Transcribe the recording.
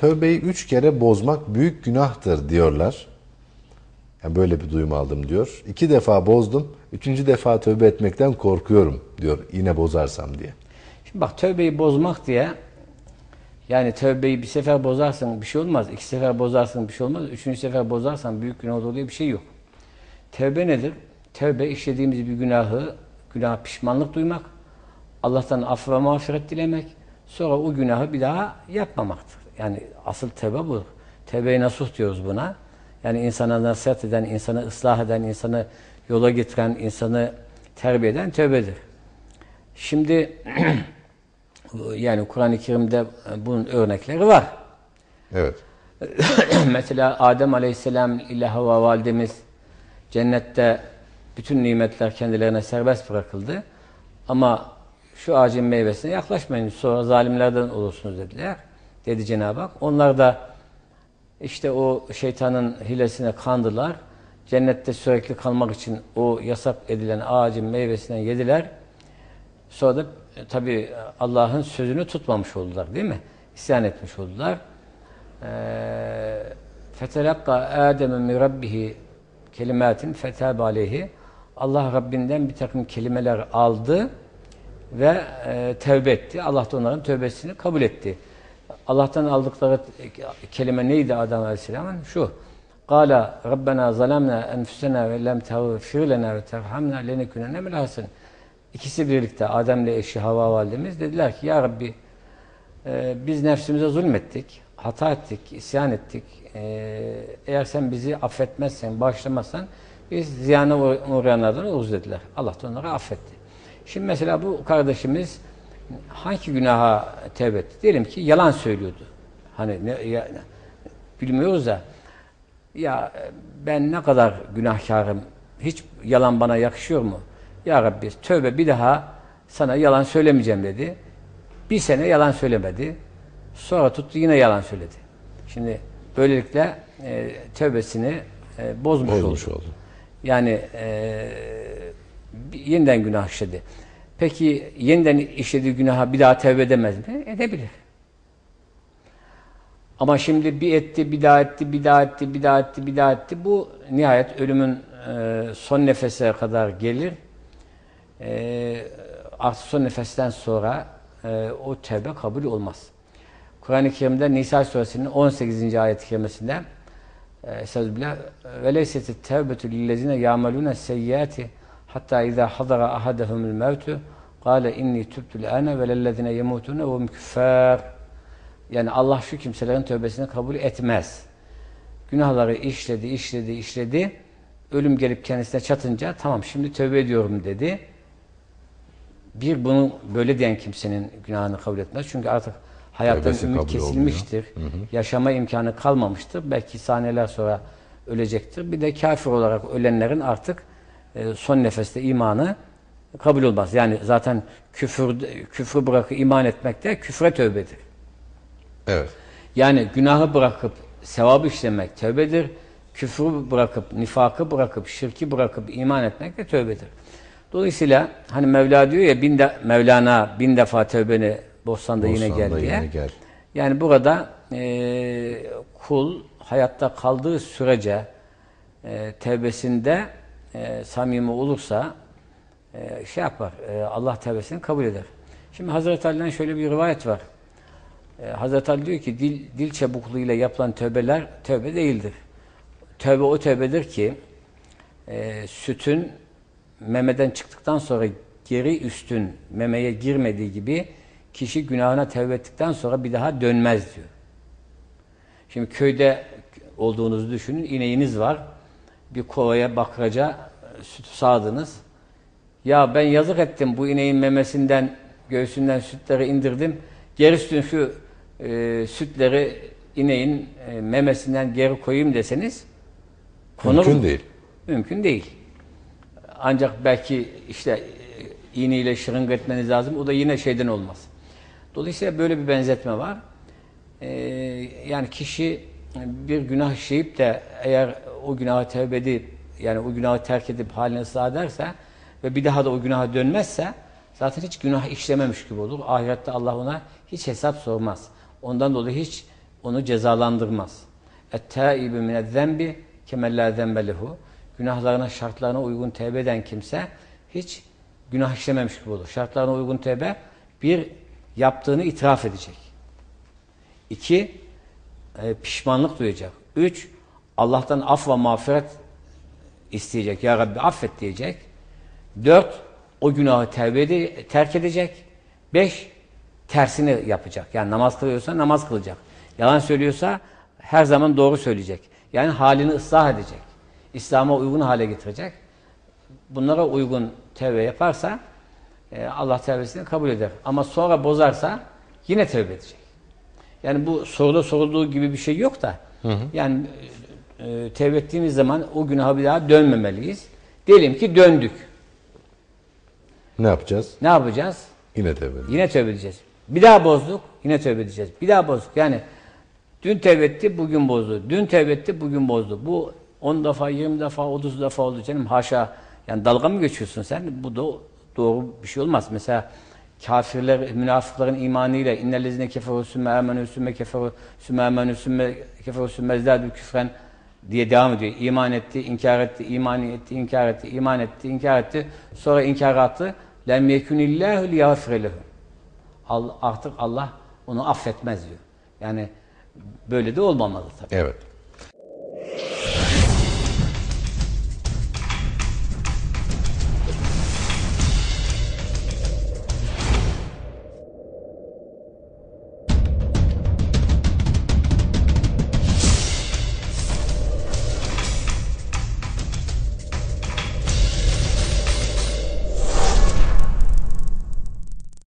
tövbeyi üç kere bozmak büyük günahtır diyorlar. Yani böyle bir duyum aldım diyor. İki defa bozdum. Üçüncü defa tövbe etmekten korkuyorum diyor. Yine bozarsam diye. Şimdi bak tövbeyi bozmak diye yani tövbeyi bir sefer bozarsan bir şey olmaz. iki sefer bozarsan bir şey olmaz. Üçüncü sefer bozarsan büyük günah olur diye bir şey yok. Tövbe nedir? Tövbe işlediğimiz bir günahı, günah pişmanlık duymak, Allah'tan af ve mağfiret dilemek, sonra o günahı bir daha yapmamaktır. Yani asıl tövbe bu. Tövbe-i nasuh diyoruz buna. Yani insana nasihat eden, insanı ıslah eden, insanı yola getiren, insanı terbiye eden tövbedir. Şimdi yani Kur'an-ı Kerim'de bunun örnekleri var. Evet. Mesela Adem Aleyhisselam ile Havva validemiz cennette bütün nimetler kendilerine serbest bırakıldı. Ama şu ağacın meyvesine yaklaşmayın sonra zalimlerden olursunuz dediler. Dedi Cenab-ı Hak. Onlar da işte o şeytanın hilesine kandılar. Cennette sürekli kalmak için o yasak edilen ağacın meyvesinden yediler. Sonra da e, tabi Allah'ın sözünü tutmamış oldular değil mi? İsyan etmiş oldular. Fetelakka Adem min rabbihi kelimatin fetâb aleyhi Allah Rabbinden bir takım kelimeler aldı ve e, tevbe etti. Allah da onların tövbesini kabul etti. Allah'tan aldıkları kelime neydi Adem Aleyhisselam'ın? Şu. Kala Rabbena zalemna enfusena ve lem tağfir lena ve terhamna lenekunenne milhasin. İkisi birlikte Adem'le eşi Havva validemiz dediler ki Ya Rabbi e, biz nefsimize zulmettik, hata ettik, isyan ettik. E, eğer sen bizi affetmezsen, bağışlamazsan biz ziyana uğrayanlardan oluruz dediler. Allah da onları affetti. Şimdi mesela bu kardeşimiz hangi günaha tevbe etti? Diyelim ki yalan söylüyordu. Hani ne, ya, bilmiyoruz da ya ben ne kadar günahkarım, hiç yalan bana yakışıyor mu? Ya Rabbi tövbe bir daha sana yalan söylemeyeceğim dedi. Bir sene yalan söylemedi. Sonra tuttu yine yalan söyledi. Şimdi böylelikle e, tövbesini e, bozmuş, bozmuş oldu. oldu. Yani e, yeniden günah işledi. Peki yeniden işlediği günaha bir daha tevbe edemez mi? Edebilir. Ama şimdi bir etti, bir daha etti, bir daha etti, bir daha etti, bir daha etti. Bu nihayet ölümün e, son nefese kadar gelir. E, artık son nefesten sonra e, o tevbe kabul olmaz. Kur'an-ı Kerim'de Nisa suresinin 18. ayet-i kerimesinde Estağfirullah. Ve leysetit tevbetu lillezine seyyati hatta izâ hadara ahadehumul mevtu Kale inni tübtül ene ve lellezine yemutune ve küffâr. Yani Allah şu kimselerin tövbesini kabul etmez. Günahları işledi, işledi, işledi. Ölüm gelip kendisine çatınca tamam şimdi tövbe ediyorum dedi. Bir bunu böyle diyen kimsenin günahını kabul etmez. Çünkü artık hayattan ümit kesilmiştir. Hı hı. Yaşama imkanı kalmamıştır. Belki saniyeler sonra ölecektir. Bir de kafir olarak ölenlerin artık son nefeste imanı kabul olmaz. Yani zaten küfür küfrü bırakıp iman etmek de küfre tövbedir. Evet. Yani günahı bırakıp sevabı işlemek tövbedir. Küfrü bırakıp, nifakı bırakıp, şirki bırakıp iman etmek de tövbedir. Dolayısıyla hani Mevla diyor ya bin de, Mevlana bin defa tövbeni Bostan'da, yine gel diye. Yine gel. Yani burada e, kul hayatta kaldığı sürece e, tevbesinde e, samimi olursa e, şey yapar, e, Allah tevbesini kabul eder. Şimdi Hazreti Ali'den şöyle bir rivayet var. E, Hazreti Ali diyor ki dil, dil çabukluğuyla yapılan tövbeler tövbe değildir. Tövbe o tövbedir ki e, sütün memeden çıktıktan sonra geri üstün memeye girmediği gibi kişi günahına tevbe ettikten sonra bir daha dönmez diyor. Şimdi köyde olduğunuzu düşünün. ineğiniz var. Bir kovaya bakraca süt sağdınız. Ya ben yazık ettim bu ineğin memesinden, göğsünden sütleri indirdim. Geri üstün şu e, sütleri ineğin e, memesinden geri koyayım deseniz mümkün mu? değil. Mümkün değil. Ancak belki işte e, iğneyle şırınga etmeniz lazım. O da yine şeyden olmaz. Dolayısıyla böyle bir benzetme var. Ee, yani kişi bir günah işleyip de eğer o günahı tevbe edip yani o günahı terk edip haline ıslah ederse ve bir daha da o günaha dönmezse zaten hiç günah işlememiş gibi olur. Ahirette Allah ona hiç hesap sormaz. Ondan dolayı hiç onu cezalandırmaz. Et-tâibü minez-zembi kemel lâ zembe lehu. Günahlarına, şartlarına uygun tevbe eden kimse hiç günah işlememiş gibi olur. Şartlarına uygun tevbe bir yaptığını itiraf edecek. İki, e, pişmanlık duyacak. Üç, Allah'tan af ve mağfiret isteyecek. Ya Rabbi affet diyecek. Dört, o günahı tevbe ede- terk edecek. Beş, tersini yapacak. Yani namaz kılıyorsa namaz kılacak. Yalan söylüyorsa her zaman doğru söyleyecek. Yani halini ıslah edecek. İslam'a uygun hale getirecek. Bunlara uygun tevbe yaparsa e, Allah tevbesini kabul eder. Ama sonra bozarsa yine tevbe edecek. Yani bu soruda sorulduğu gibi bir şey yok da. Yani e, tevbe ettiğimiz zaman o günaha bir daha dönmemeliyiz. Diyelim ki döndük. Ne yapacağız? Ne yapacağız? Yine tevbe edeceğiz. Yine tövbe edeceğiz. Bir daha bozduk, yine tövbe edeceğiz. Bir daha bozduk. Yani dün tövbe etti, bugün bozdu. Dün tövbe etti, bugün bozdu. Bu 10 defa, 20 defa, 30 defa oldu canım. Haşa. Yani dalga mı geçiyorsun sen? Bu da doğru bir şey olmaz. Mesela kafirler, münafıkların imanıyla innellezine keferu sümme amenü sümme keferu sümme amenü sümme keferu sümme ezdâdü küfren diye devam ediyor. İman etti, inkar etti, iman etti, inkar etti, iman etti, inkar etti. Sonra inkar attı. Yekunillahu liyagfire lehum. Al- artık Allah onu affetmez diyor. Yani böyle de olmamalı tabii. Evet.